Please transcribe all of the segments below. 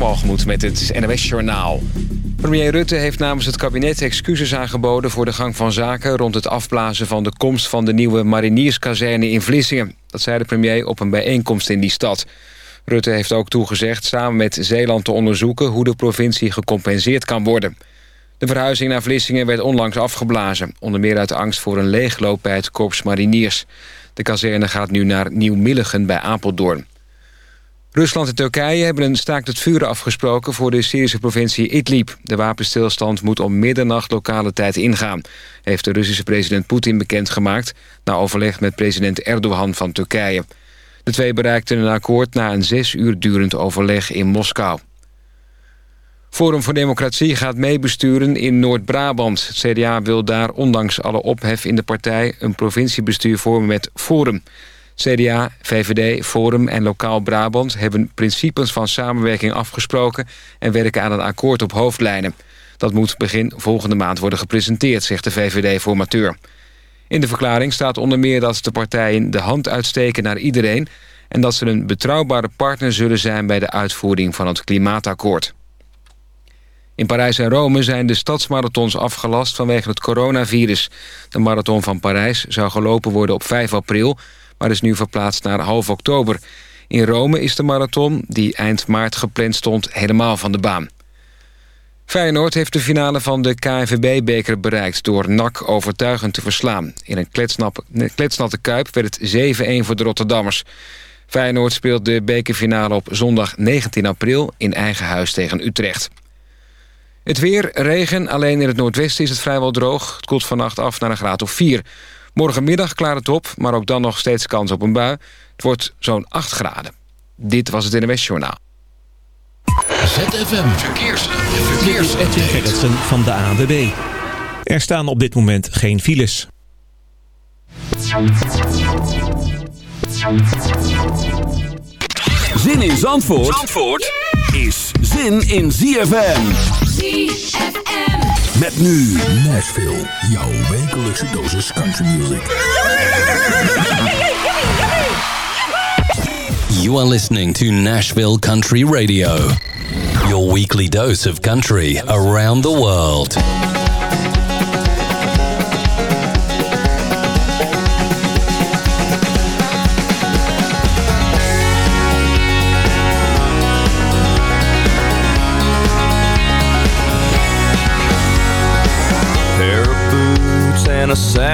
Walgemoed met het NOS Journaal. Premier Rutte heeft namens het kabinet excuses aangeboden... voor de gang van zaken rond het afblazen van de komst... van de nieuwe marinierskazerne in Vlissingen. Dat zei de premier op een bijeenkomst in die stad. Rutte heeft ook toegezegd samen met Zeeland te onderzoeken... hoe de provincie gecompenseerd kan worden. De verhuizing naar Vlissingen werd onlangs afgeblazen... onder meer uit angst voor een leegloop bij het Korps Mariniers. De kazerne gaat nu naar Nieuw-Milligen bij Apeldoorn. Rusland en Turkije hebben een staakt het vuren afgesproken... voor de Syrische provincie Idlib. De wapenstilstand moet om middernacht lokale tijd ingaan... heeft de Russische president Poetin bekendgemaakt... na overleg met president Erdogan van Turkije. De twee bereikten een akkoord na een zes uur durend overleg in Moskou. Forum voor Democratie gaat meebesturen in Noord-Brabant. CDA wil daar, ondanks alle ophef in de partij... een provinciebestuur vormen met Forum... CDA, VVD, Forum en Lokaal Brabant hebben principes van samenwerking afgesproken... en werken aan een akkoord op hoofdlijnen. Dat moet begin volgende maand worden gepresenteerd, zegt de VVD-formateur. In de verklaring staat onder meer dat de partijen de hand uitsteken naar iedereen... en dat ze een betrouwbare partner zullen zijn bij de uitvoering van het klimaatakkoord. In Parijs en Rome zijn de stadsmarathons afgelast vanwege het coronavirus. De marathon van Parijs zou gelopen worden op 5 april maar is nu verplaatst naar half oktober. In Rome is de marathon, die eind maart gepland stond, helemaal van de baan. Feyenoord heeft de finale van de KNVB-beker bereikt... door NAC overtuigend te verslaan. In een kletsnatte kuip werd het 7-1 voor de Rotterdammers. Feyenoord speelt de bekerfinale op zondag 19 april... in eigen huis tegen Utrecht. Het weer, regen, alleen in het noordwesten is het vrijwel droog. Het koelt vannacht af naar een graad of 4. Morgenmiddag klaart het op, maar ook dan nog steeds kans op een bui. Het wordt zo'n 8 graden. Dit was het NWS Journaal. ZFM Verkeers. Verkeers. Edwin Gerritsen van de ANWB. Er staan op dit moment geen files. Zin in Zandvoort, Zandvoort is zin in ZFM. ZFM. Met nu Nashville, jouw wekelijkse dosis country music. You are listening to Nashville Country Radio. Your weekly dose of country around the world.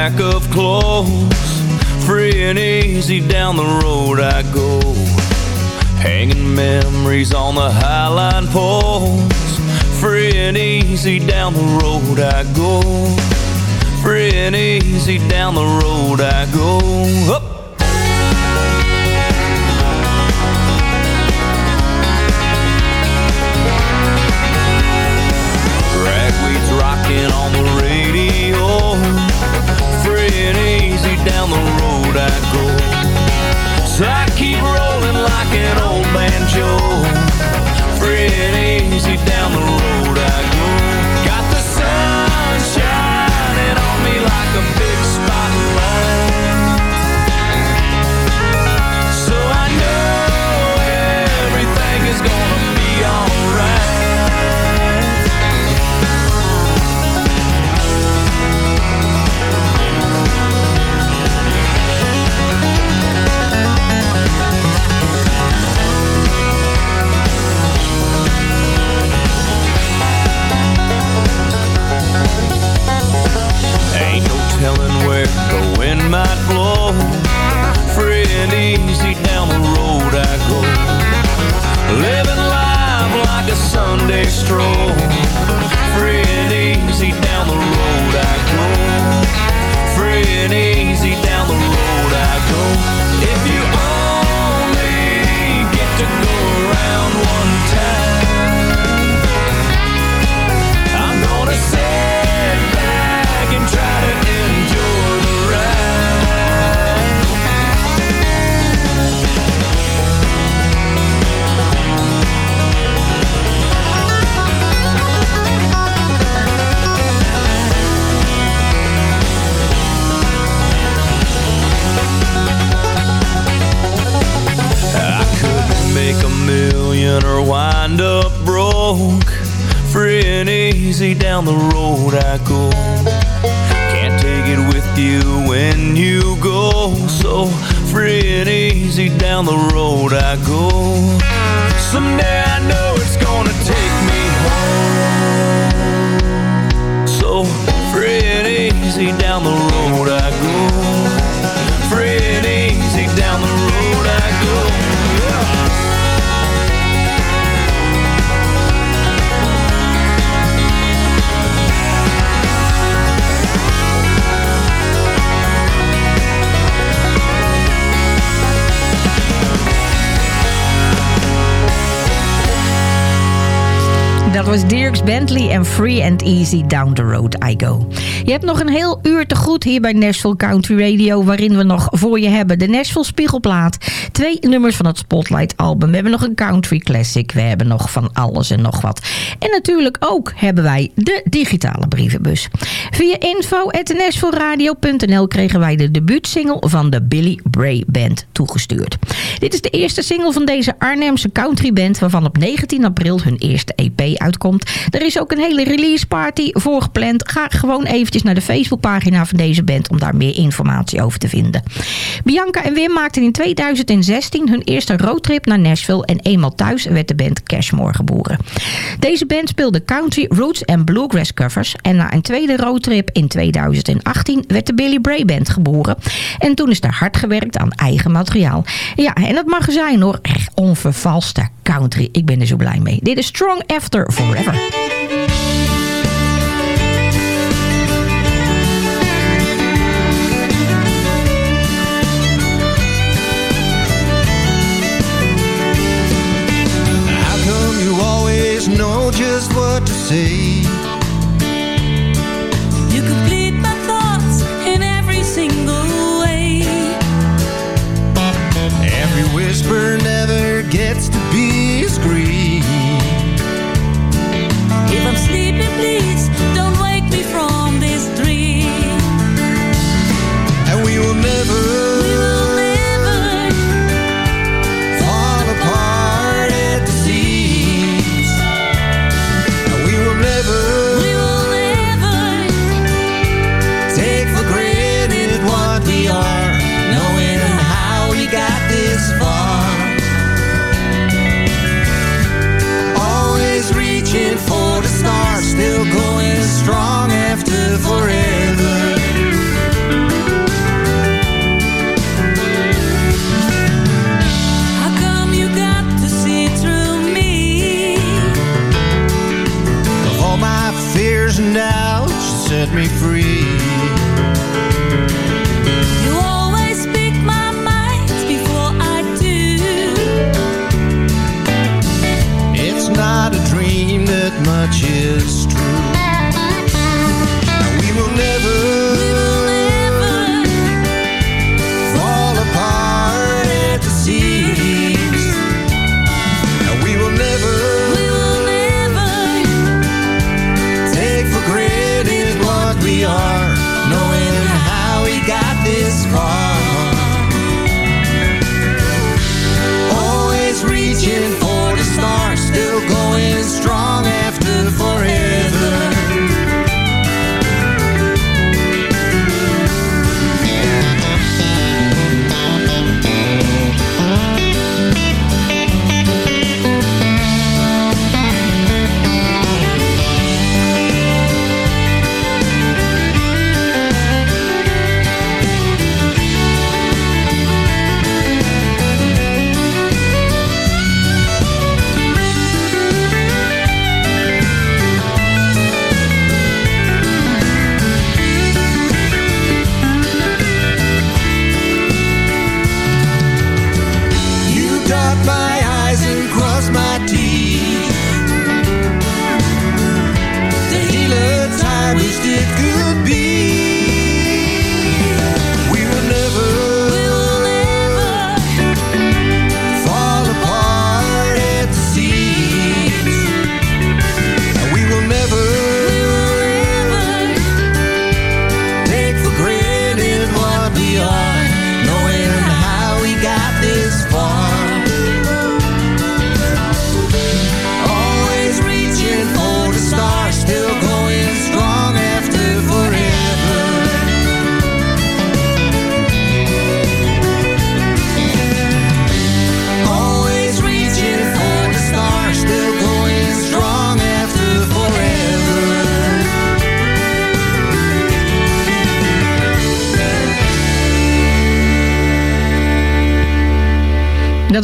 And of clothes. Free and easy down the road I go. Hanging memories on the highline poles. Free and easy down the road I go. Free and easy down the road I go. Up. Rocking on the down the road I go. So I keep rolling like an old banjo. Free and easy down the road I go. Got the sun shining on me like a big spotlight. Dat was Dirks Bentley en Free and Easy Down the Road I Go. Je hebt nog een heel uur te goed hier bij Nashville Country Radio... waarin we nog voor je hebben de Nashville Spiegelplaat... twee nummers van het Spotlight album. We hebben nog een country classic. We hebben nog van alles en nog wat. En natuurlijk ook hebben wij de digitale brievenbus. Via info.nashvilleradio.nl kregen wij de debuutsingle van de Billy Bray Band toegestuurd. Dit is de eerste single van deze Arnhemse country band... waarvan op 19 april hun eerste EP uitkomt. Er is ook een hele release party voor gepland. Ga gewoon eventjes naar de Facebookpagina van deze band om daar meer informatie over te vinden. Bianca en Wim maakten in 2016 hun eerste roadtrip naar Nashville en eenmaal thuis werd de band Cashmore geboren. Deze band speelde country, roots en bluegrass covers en na een tweede roadtrip in 2018 werd de Billy Bray Band geboren. En toen is er hard gewerkt aan eigen materiaal. Ja, en dat mag zijn hoor. Echt onvervalste country. Ik ben er zo blij mee. Dit is Strong After Forever. How come you always know just what to say?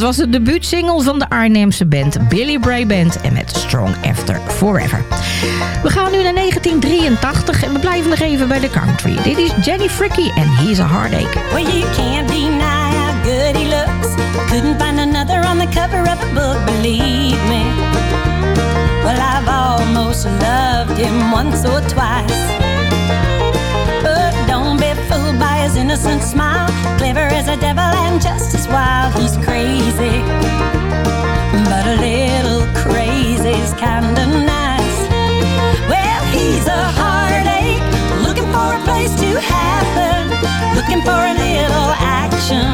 Was de debuutsingle van de Arnhemse band Billy Bray Band en met Strong After Forever. We gaan nu naar 1983 en we blijven nog even bij de country. Dit is Jenny Fricky en He's a Heartache. Well, you can't deny how good he looks. Couldn't find another on the cover of a book, believe me. Well, I've almost loved him once or twice. Fooled by his innocent smile. Clever as a devil and just as wild. He's crazy, but a little crazy's kinda nice. Well, he's a heartache, looking for a place to happen, looking for a little action,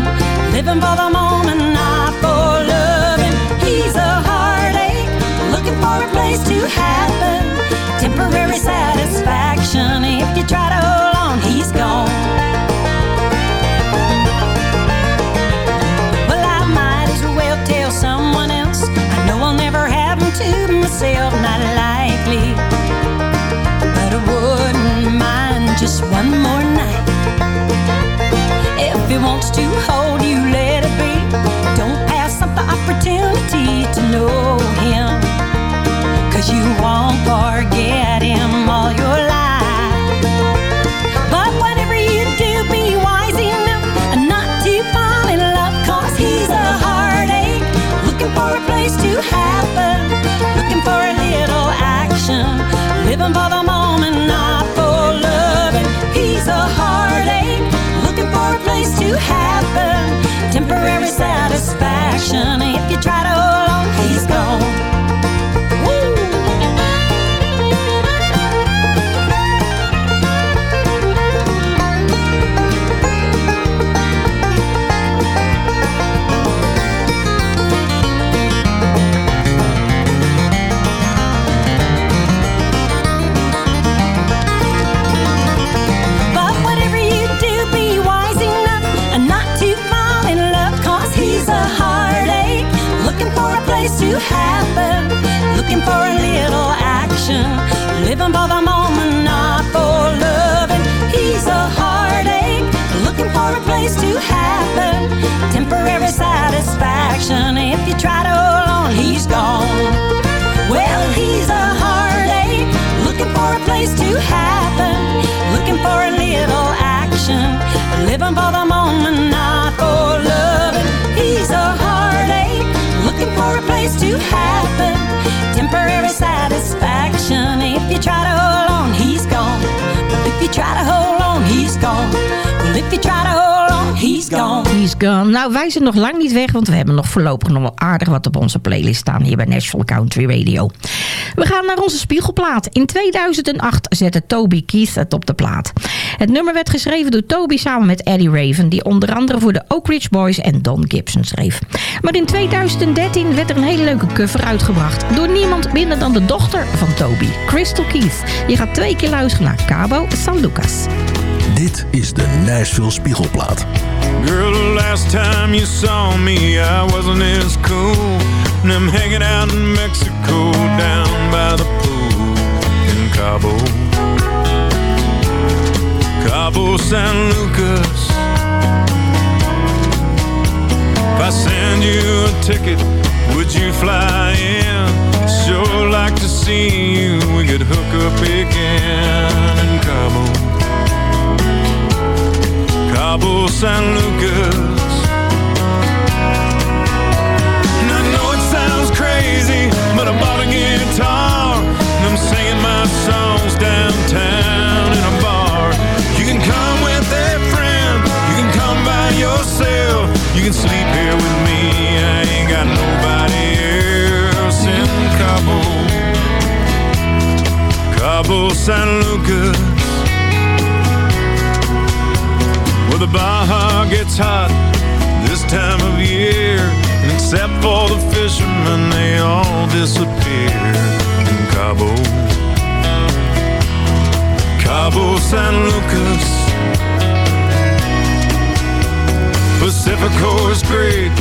living for the moment, not for loving. He's a heartache, looking for a place to happen, to hold you, let it be. Don't pass up the opportunity to know him. Cause you won't forget him all your life. But whatever you do, be wise enough and not to fall in love. Cause he's a heartache, looking for a place to happen, looking for a little action, living for the moment, not for loving. He's a heartache, happen, temporary satisfaction. If you try to for a place to happen, looking for a little action, living for the moment, not for loving. He's a heartache, looking for a place to happen, temporary satisfaction. If you try to hold on, he's gone. Well, he's a heartache, looking for a place to happen, looking for a little action, try to hold on, he's gone. Well, if you try to hold on, he's gone. Well, if you try to hold he's gone. He's gone. Nou, wij zijn nog lang niet weg, want we hebben nog voorlopig nog wel aardig wat op onze playlist staan hier bij Nashville Country Radio. We gaan naar onze spiegelplaat. In 2008 zette Toby Keith het op de plaat. Het nummer werd geschreven door Toby samen met Eddie Raven, die onder andere voor de Oak Ridge Boys en Don Gibson schreef. Maar in 2013 werd er een hele leuke cover uitgebracht door niemand minder dan de dochter van Toby, Crystal Keith. Je gaat twee keer luisteren naar Cabo San Lucas. Dit is de Nashville Spiegelplaat. Girl, the last time you saw me, I wasn't as cool. And I'm hanging out in Mexico, down by the pool in Cabo. Cabo San Lucas. If I send you a ticket, would you fly in? Sure like to see you, we could hook up again in Cabo. Cabo San Lucas. And I know it sounds crazy, but I bought a guitar and I'm singing my songs downtown in a bar. You can come with a friend, you can come by yourself, you can sleep here with me. I ain't got nobody else in Cabo. Cabo San Lucas. The Baja gets hot this time of year. And except for the fishermen, they all disappear in Cabo. Cabo San Lucas. Pacifico is great,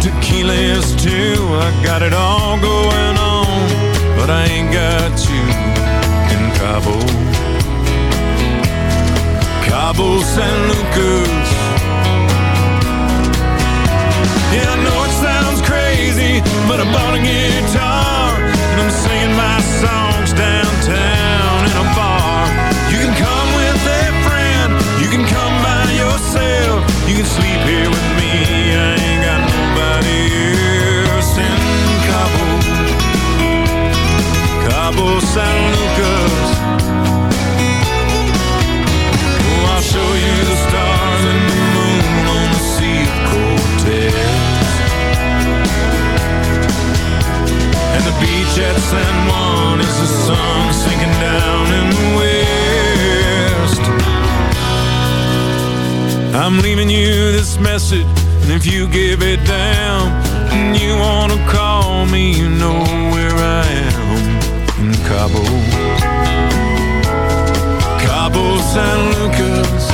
tequila is too. I got it all going on, but I ain't got you in Cabo. Cabo San Lucas. Yeah, I know it sounds crazy But I bought a guitar And I'm singing my songs downtown in a bar. You can come with a friend You can come by yourself. You can sleep here with me I ain't got nobody else in Cabo. Cabo San Lucas. I'm leaving you this message, and if you give it down, and you wanna call me, you know where I am in Cabo, Cabo San Lucas.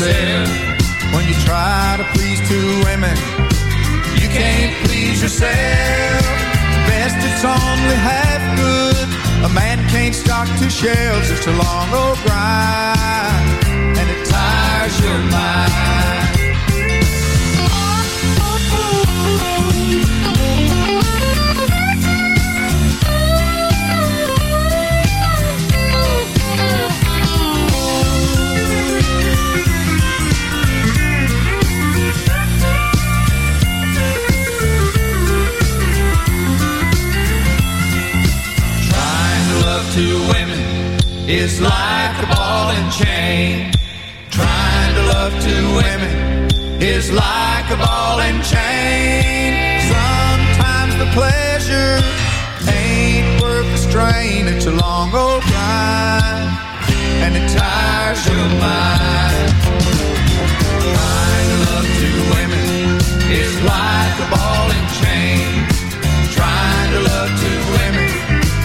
When you try to please two women, you can't please yourself. Best it's only half good. A man can't stock two shelves. It's a long old grind, and it tires your mind. Is like a ball and chain. Trying to love two women is like a ball and chain. Sometimes the pleasure ain't worth the strain. It's a long old grind, and it tires your mind. Trying to love two women is like a ball and chain. Trying to love two women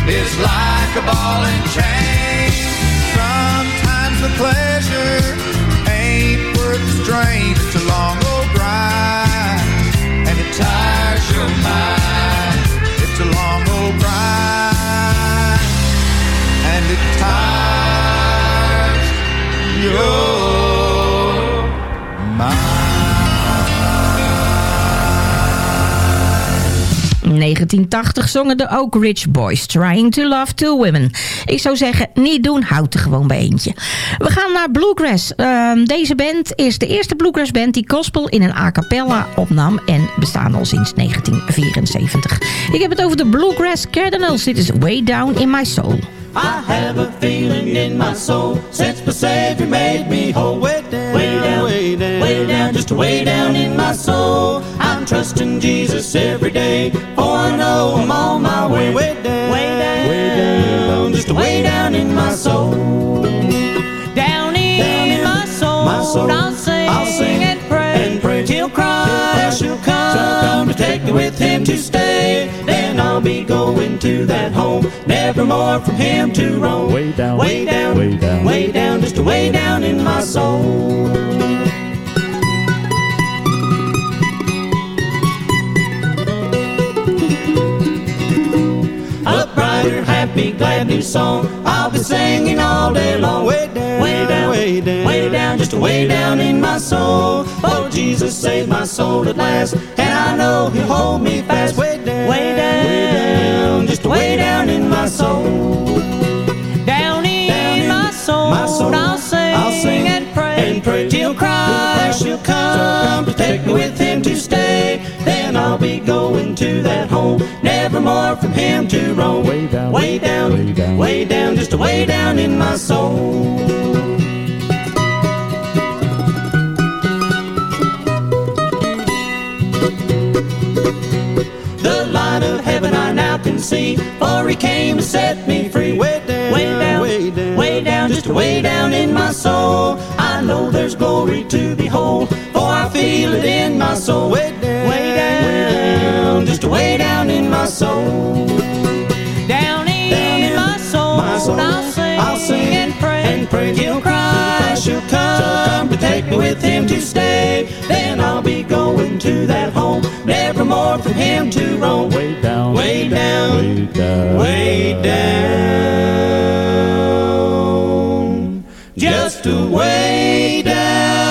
is like a ball and chain. Sometimes the pleasure ain't worth the strain. It's a long old grind, and it tires your mind. It's a long old grind, and it tires your 1980 zongen de Oak Ridge Boys Trying to Love Two Women. Ik zou zeggen, niet doen, houd er gewoon bij eentje. We gaan naar Bluegrass. Ehm, deze band is de eerste Bluegrass band die gospel in een a cappella opnam... en bestaan al sinds 1974. Ik heb het over de Bluegrass Cardinals. Dit is Way Down in My Soul. I have a feeling in my soul since my Savior made me whole. Way down, way down, way down, way down, just way down in my soul. I'm trusting Jesus every day, for I know I'm on my way. Way down, way down, way down, just way down in my soul. Down in, Down in my, soul, my soul, I'll sing, I'll sing and pray, and pray till Christ till shall Christ come. shall come to take me with Him to stay. Then I'll be going to that home, never more from Him to roam. Way down, way down, way down, way down, just way down in my soul. Happy, glad new song I'll be singing all day long. Way down, way down, way down, way down, just way down in my soul. Oh, Jesus saved my soul at last, and I know He'll hold me fast. Way down, way down, way down, just way down in my soul. Down in, Down in my, soul, my soul, I'll sing, I'll sing and pray, and pray till Christ shall shall come, come. to take me with Him to stay. Then I'll be going to that home, never more from Him to roam. Way down, way down, way down, way down, just way down in my soul. The light of heaven I now can see, for He came to set me free. Way down, way down, way down, way down, just way down in my soul. I know there's glory to behold, for I feel it in my soul. Way soul. Down in, Down in my soul, my soul, I'll sing, I'll sing and pray, and pray till Christ shall come, to take me with Him to stay. Then I'll be going to that home, never more from Him to roam. Way down, way down, way down, way down, just a way down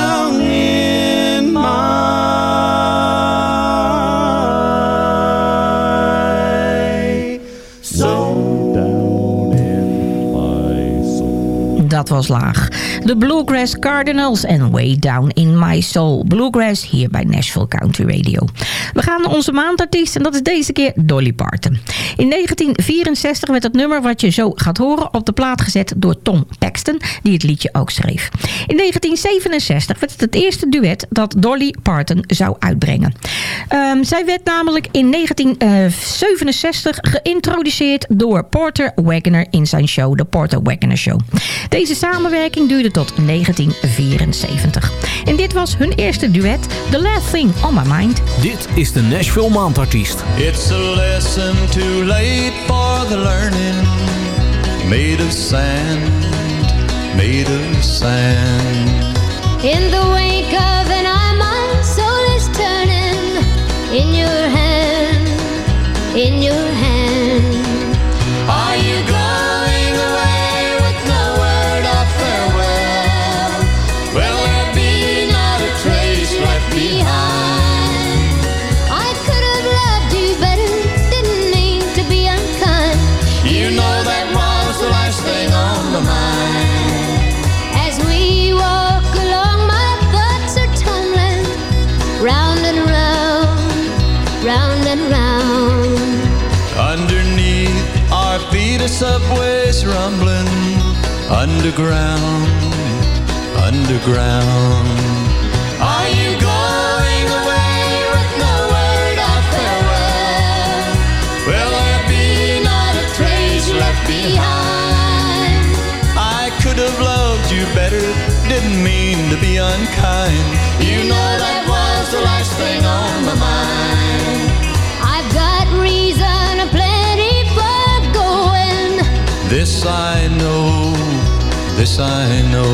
was laag. De Bluegrass Cardinals en Way Down in My Soul. Bluegrass hier bij Nashville Country Radio. We gaan naar onze maandartiest en dat is deze keer Dolly Parton. In 1964 werd het nummer wat je zo gaat horen op de plaat gezet door Tom Paxton, die het liedje ook schreef. In 1967 werd het het eerste duet dat Dolly Parton zou uitbrengen. Ehm, zij werd namelijk in 1967 geïntroduceerd door Porter Wagoner in zijn show, de Porter Wagoner Show. Deze samenwerking duurde tot 1974. En dit was hun eerste duet, The Last Thing on My Mind. Dit is de Nashville Maandartiest. It's a lesson too late for the learning. Made of sand, made of sand. In the wake of an eye, my soul is turning. In your hand, in your hand. A subway's rumbling. Underground, underground. Are you going away with no word of farewell? Will there be not a trace left behind? I could have loved you better, didn't mean to be unkind. You know that was the last thing on my this I know.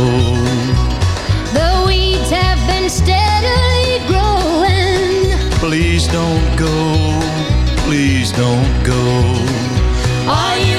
The weeds have been steadily growing. Please don't go, please don't go. Are you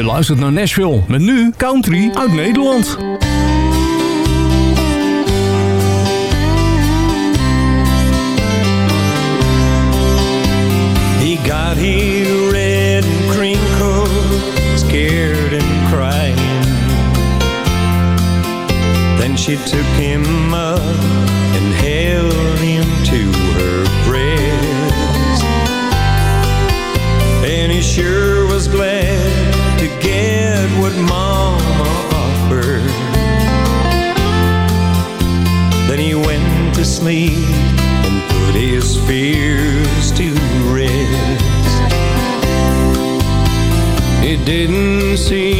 Je luistert naar Nashville met nu country uit Nederland. He got here red and crinkled, scared and crying. Then she took him up sleep and put his fears to rest. It didn't seem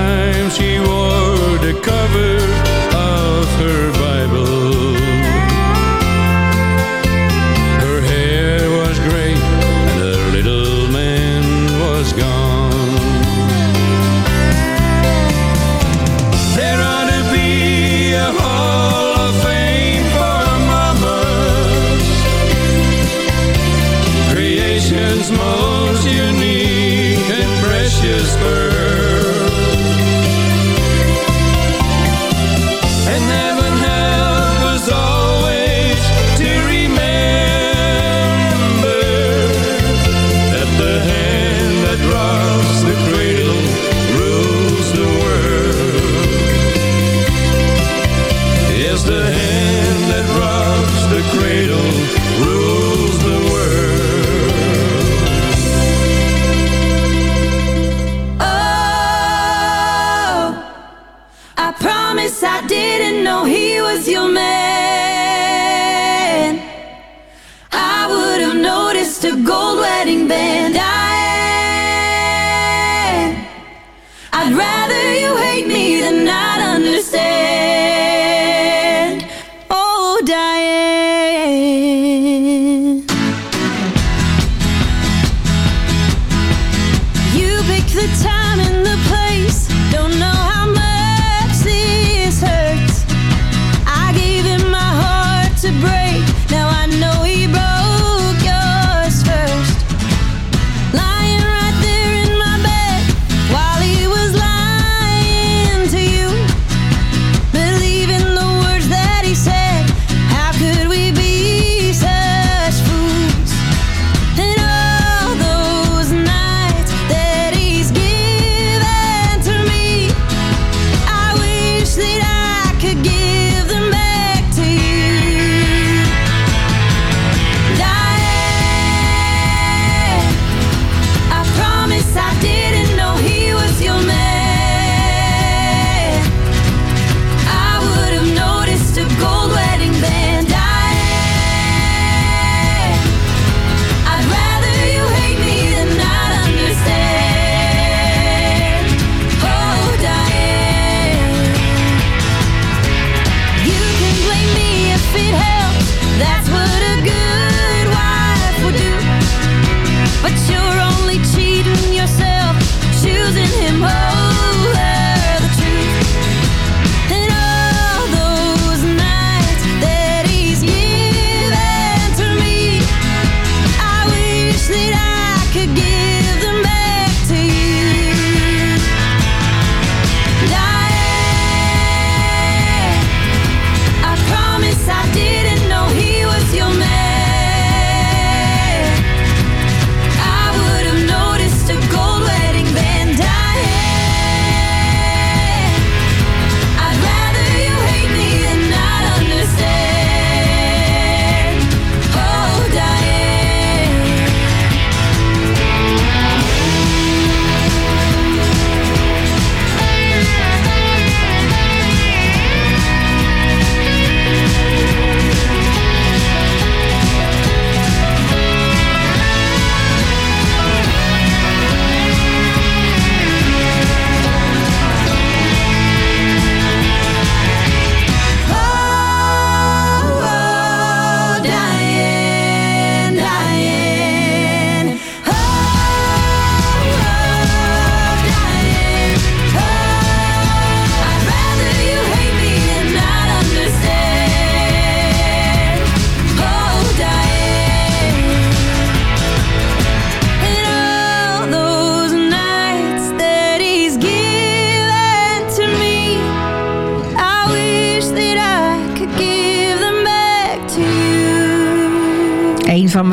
time she wore the cover.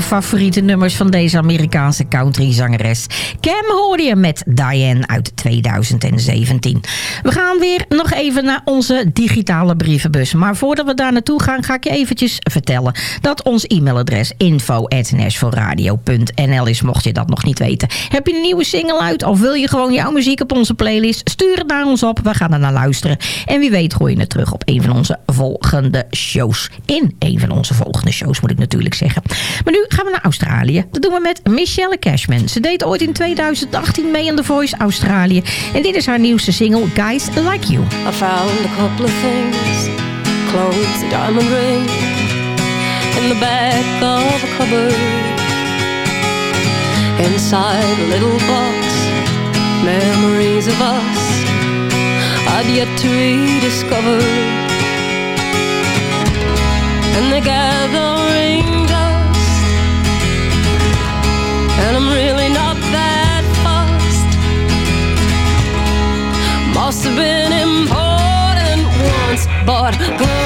Favoriete nummers van deze Amerikaanse country-zangeres. Cam hoorde met Diane uit 2017. We gaan weer nog even naar onze digitale brievenbus. Maar voordat we daar naartoe gaan, ga ik je eventjes vertellen... dat ons e-mailadres info.nashvilleradio.nl is, mocht je dat nog niet weten. Heb je een nieuwe single uit of wil je gewoon jouw muziek op onze playlist? Stuur het naar ons op, we gaan er naar luisteren. En wie weet gooi je het terug op een van onze volgende shows. In een van onze volgende shows, moet ik natuurlijk zeggen. Maar nu gaan we naar Australië. Dat doen we met Michelle Cashman. Ze deed ooit in 2018 mee aan The Voice Australië. En dit is haar nieuwste single, Guys Like You. I found a couple of things clothes, a diamond ring in the back of a cupboard. Inside a little box, memories of us I'd yet to rediscover. And they're gathering once,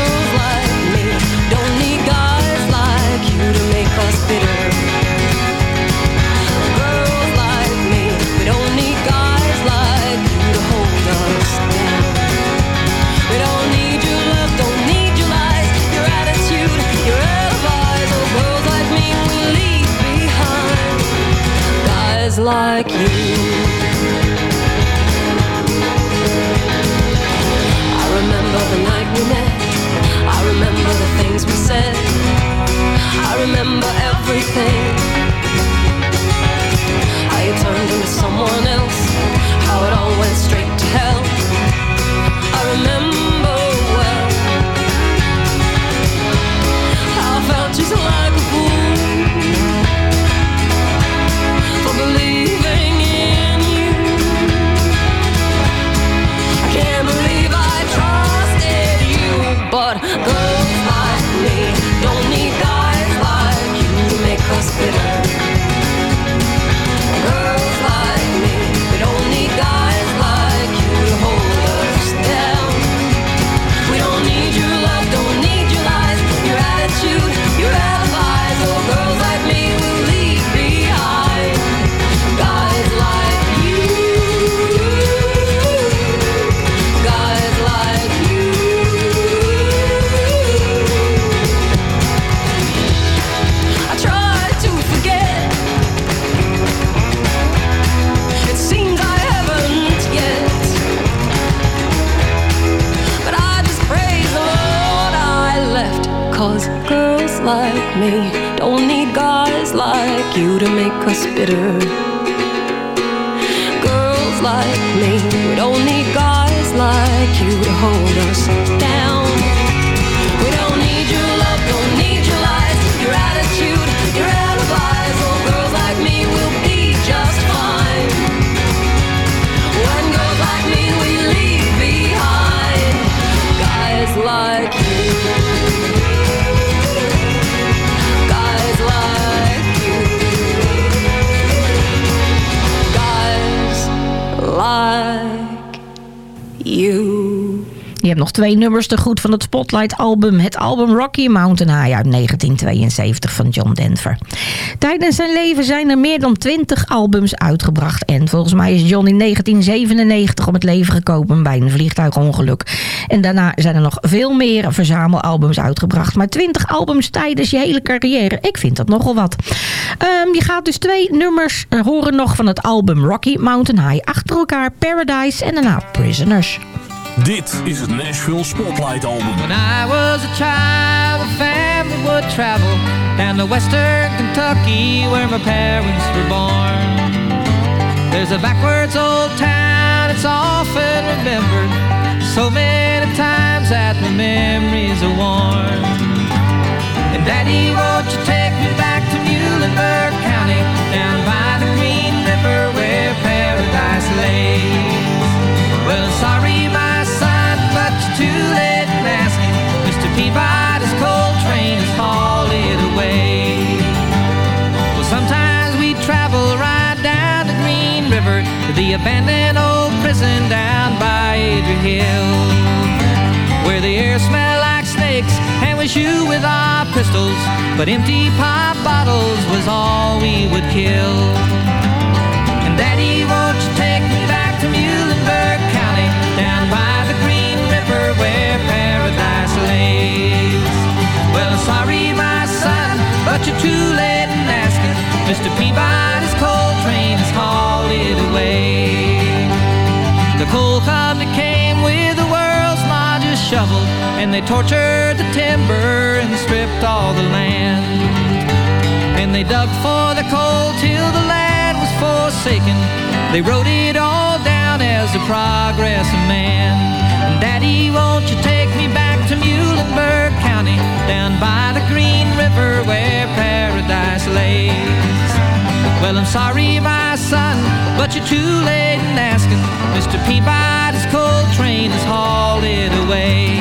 hebt nog twee nummers te goed van het Spotlight-album. Het album Rocky Mountain High uit 1972 van John Denver. Tijdens zijn leven zijn er meer dan 20 albums uitgebracht. En volgens mij is John in 1997 om het leven gekomen bij een vliegtuigongeluk. En daarna zijn er nog veel meer verzamelalbums uitgebracht. Maar 20 albums tijdens je hele carrière, ik vind dat nogal wat. Ehm, je gaat dus twee nummers eh, horen nog van het album Rocky Mountain High. Achter elkaar Paradise en daarna Prisoners. Dit is het Nashville Spotlight Album. When I was a child, the family would travel down to western Kentucky where my parents were born. There's a backwards old town, it's often remembered so many times that the memories are warm. And Daddy, won't you take me back to Muhlenberg County, down by the Green River where paradise lays? Well, sorry, Mr. Peabody's coal train has hauled away. Well, sometimes we travel right down the Green River to the abandoned old prison down by Airdrie Hill, where the air smelled like snakes and we shoot with our pistols, but empty pop bottles was all we would kill. And Daddy, won't you take me Mr. Peabody's coal train has hauled it away. The coal company came with the world's largest shovel, and they tortured the timber and stripped all the land. And they dug for the coal till the land was forsaken. They wrote it all down as the progress of man. Daddy, won't you take me back to Muhlenberg County, down by the Green River where paradise lays? Well, I'm sorry, my son, but you're too late in asking. Mr. Peabody's coal train has hauled it away.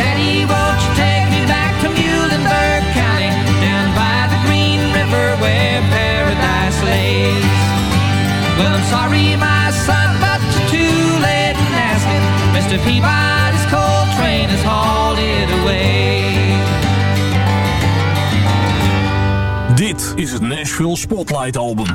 Daddy, won't you take me back to Muhlenberg County, down by the Green River where paradise lays? Well, I'm sorry, my son, but you're too late in asking. Mr. Peabody's is het Nashville Spotlight Album.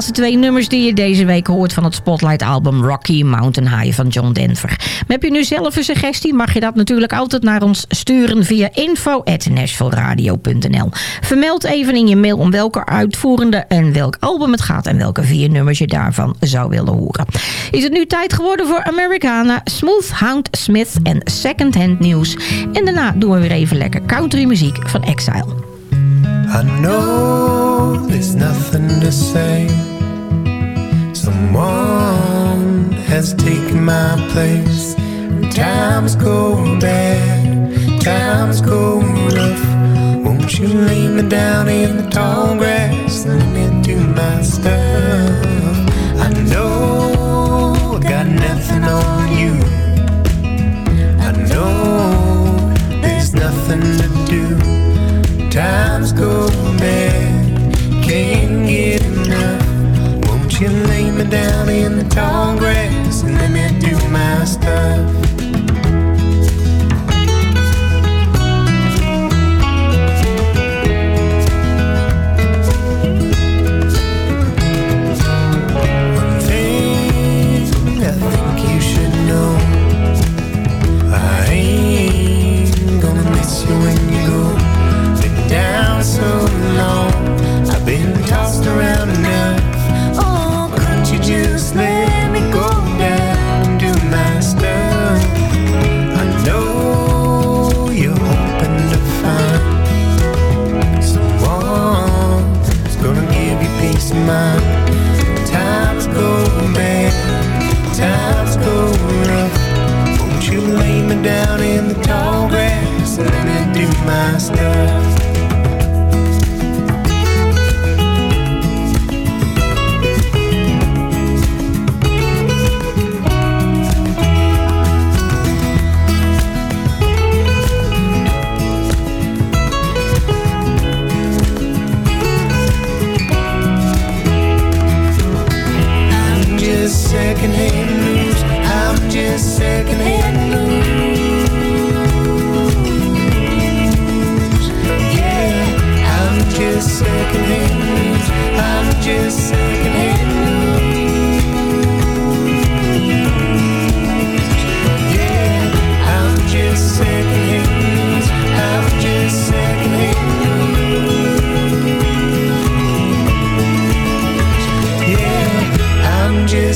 Laatste twee nummers die je deze week hoort van het Spotlight-album Rocky Mountain High van John Denver. Maar heb je nu zelf een suggestie, mag je dat natuurlijk altijd naar ons sturen via info.nashvilleradio.nl. Vermeld even in je mail om welke uitvoerende en welk album het gaat en welke vier nummers je daarvan zou willen horen. Is het nu tijd geworden voor Americana, Smooth Hound Smith en Second Hand News. En daarna doen we weer even lekker country muziek van Exile. I know there's nothing to say. Someone has taken my place. Times go bad, times go rough. Won't you lay me down in the tall grass and do my stuff? I know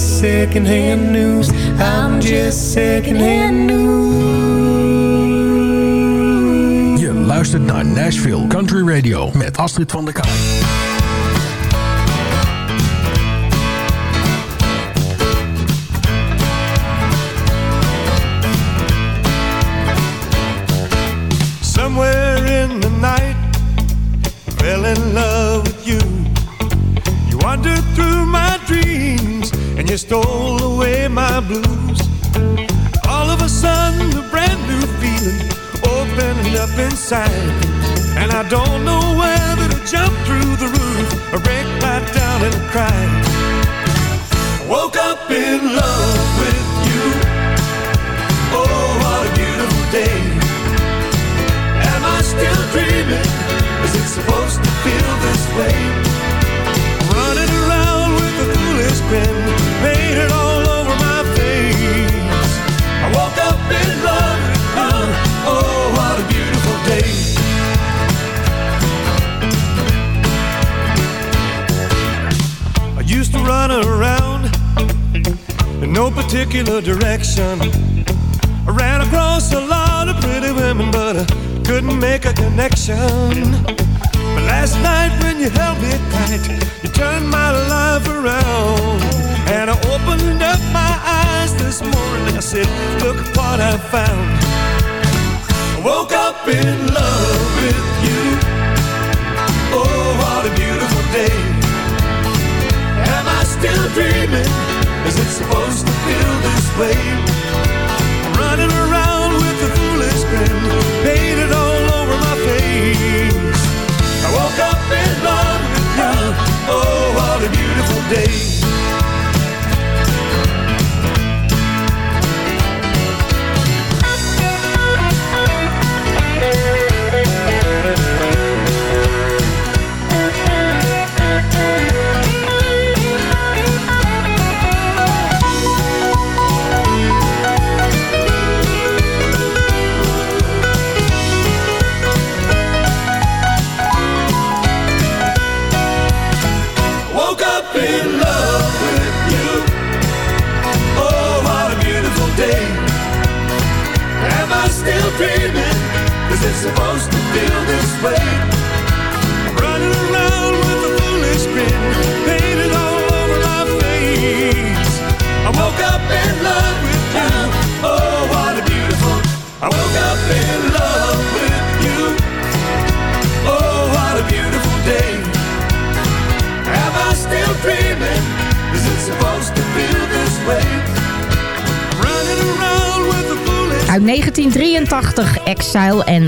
just secondhand news. I'm just secondhand news. Je luistert naar Nashville Country Radio met Astrid van der Kaai. Don't know whether to jump through the roof or break right down and cry. Particular direction. I ran across a lot of pretty women, but I couldn't make a connection. But last night when you held me tight, you turned my life around. And I opened up my eyes this morning. I said, Look what I found. I woke up in love with you. Oh, what a beautiful day. Am I still dreaming? Supposed to feel this way?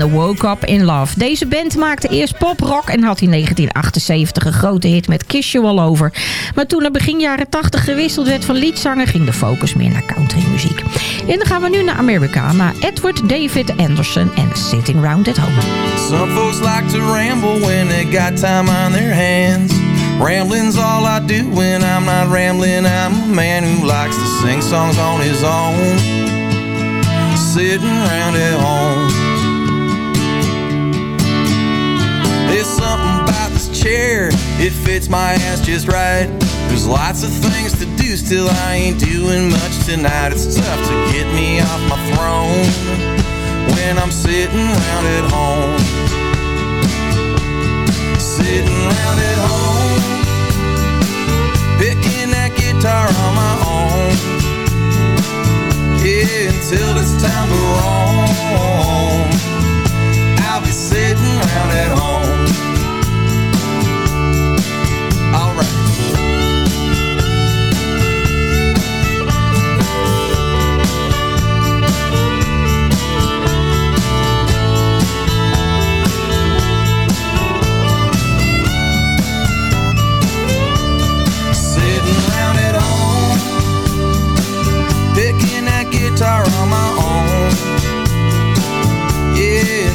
En Woke Up in Love. Deze band maakte eerst pop-rock en had in 1978 een grote hit met Kiss You All Over. Maar toen er begin jaren 80 gewisseld werd van liedzanger... ging de focus meer naar countrymuziek. En dan gaan we nu naar Amerika, naar Edward David Anderson en Sitting Round at Home. Some folks like to ramble when they got time on their hands. Rambling's all I do when I'm not rambling. I'm a man who likes to sing songs on his own. Sitting around at home. Something about this chair, it fits my ass just right. There's lots of things to do, still I ain't doing much tonight. It's tough to get me off my throne when I'm sitting around at home. Sitting around at home, picking that guitar on my own. Yeah, until it's time to roam. I'll be sitting around at home.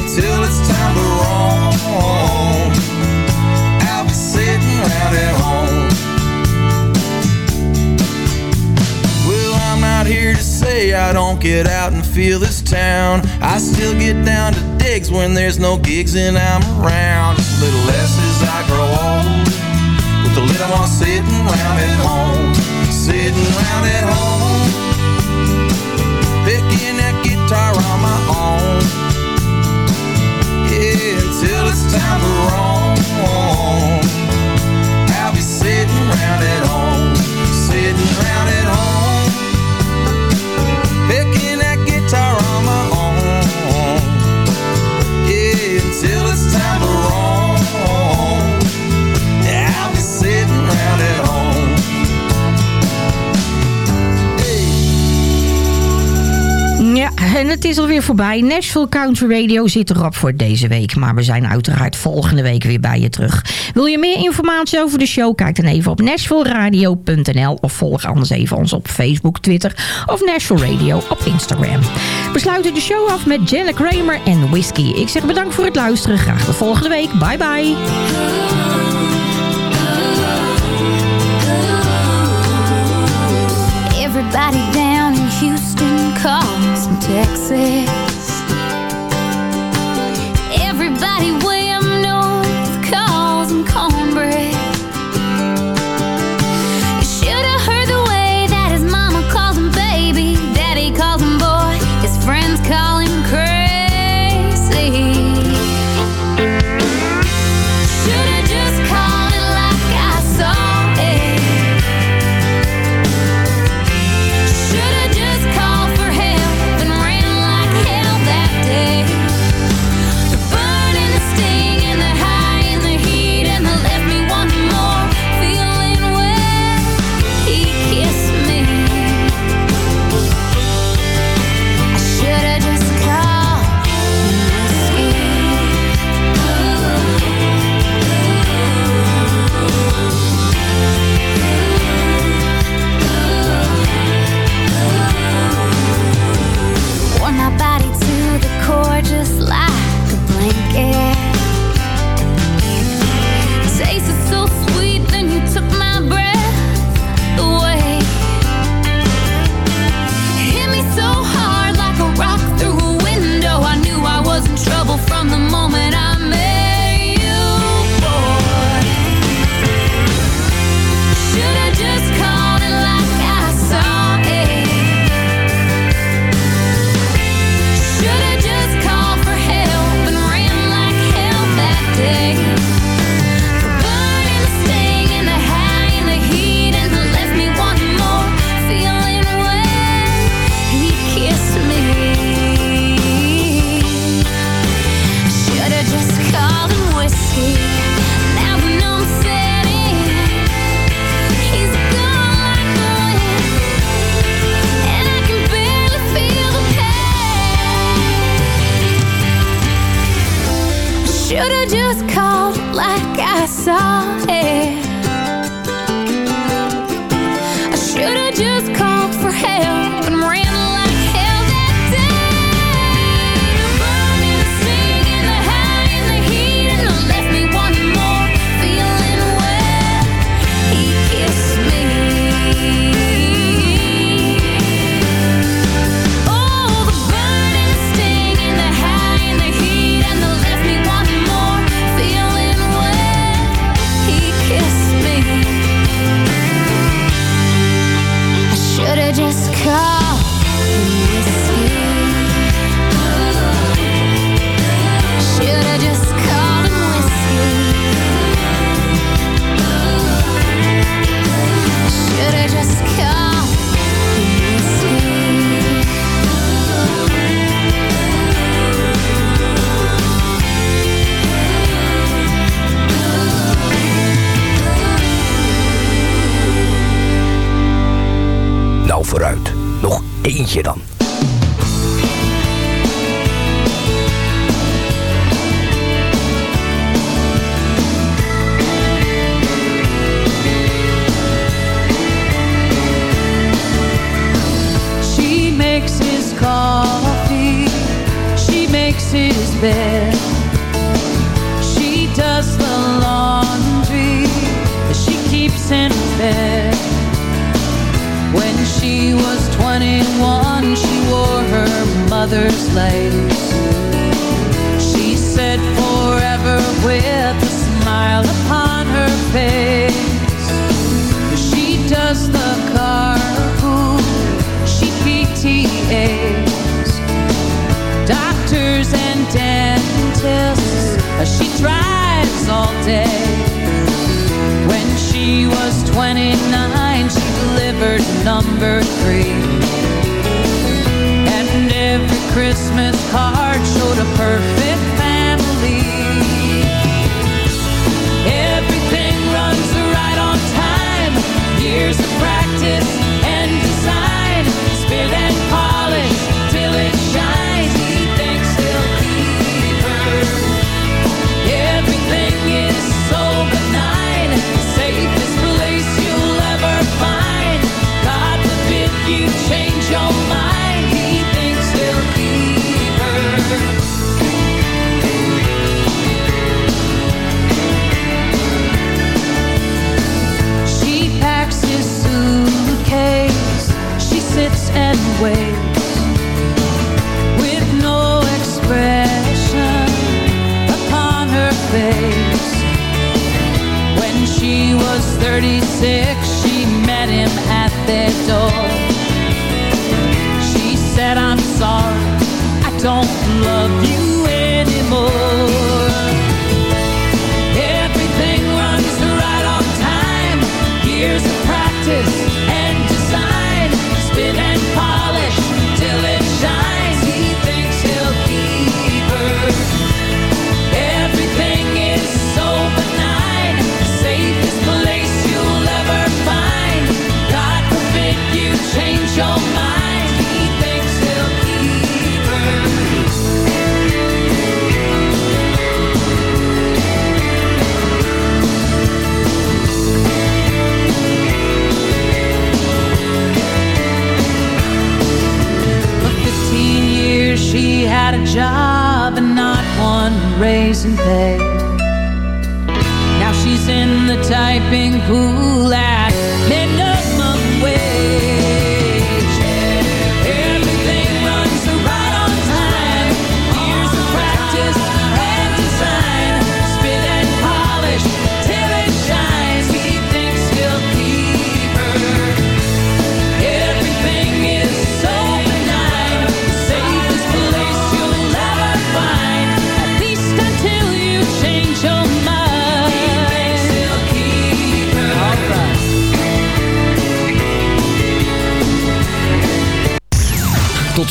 Until it's time to roam. I'll be sitting around at home. Well, I'm not here to say I don't get out and feel this town. I still get down to digs when there's no gigs and I'm around. A little less as I grow old. With the little one sitting around at home. Sitting around at home. Picking that guitar on my own. Until it's time to roam. I'll be sitting at home. Sitting at home. Picking that guitar on my own. Yeah, until it's time Ja, en het is alweer voorbij. Nashville Country Radio zit erop voor deze week. Maar we zijn uiteraard volgende week weer bij je terug. Wil je meer informatie over de show? Kijk dan even op nashvilleradio.nl of volg anders even ons op Facebook, Twitter of Nashville Radio op Instagram. We sluiten de show af met Jenna Kramer en Whiskey. Ik zeg bedankt voor het luisteren. Graag de volgende week. Bye bye. Everybody Texas. Nog eentje dan. first lights She said forever with a smile upon her face. She does the carpool, she PTAs Doctors and dentists, she drives all day. When she was 29, she delivered number three. Christmas When she was 36, she met him at their door. She said, I'm sorry, I don't love you had a job and not one raise pay. Now she's in the typing pool